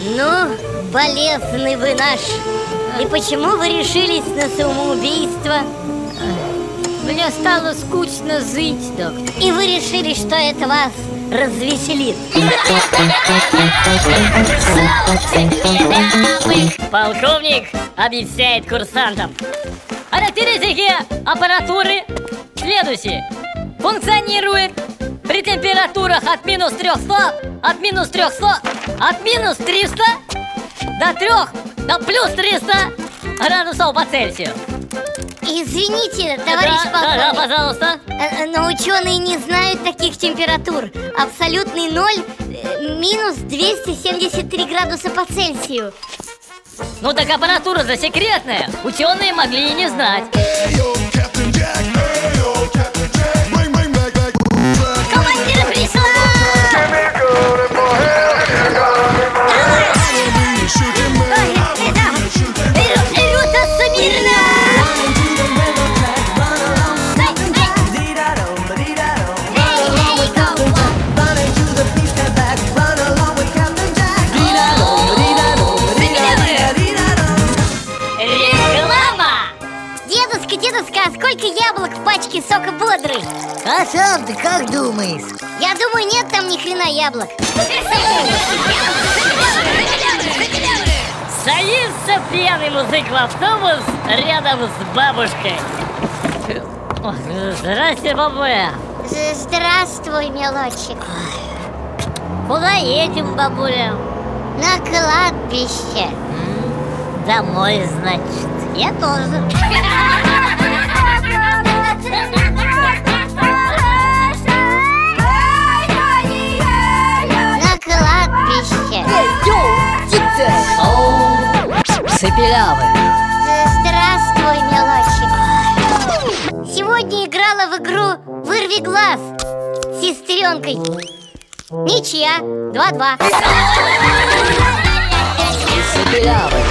бесполезный вы наш. И почему вы решились на самоубийство? Мне стало скучно жить, доктор. И вы решили, что это вас развеселит. Полковник объясняет курсантам. Характеристики аппаратуры следующие. Функционирует при температурах от минус 300, от минус 300, от минус 300 до 3, до плюс 300 градусов по Цельсию. Извините, товарищ да, да, да, полковник. пожалуйста. Э, Но ученые не знают таких температур. Абсолютный ноль э, минус 273 градуса по Цельсию. Ну так аппаратура засекретная Ученые могли и не знать Дедушка, а сколько яблок в пачке сока бодрый? А сам ты как думаешь? Я думаю, нет там ни хрена яблок. Садится пьяный музык в автобус рядом с бабушкой. Ой, Здрасте, бабуля. Здравствуй, мелочек Куда едем, бабуля? На кладбище. Домой, значит. Я тоже Цепелявы. Здравствуй, мелочек Сегодня играла в игру «Вырви глаз» с сестренкой. Ничья, 2-2 Цепелявы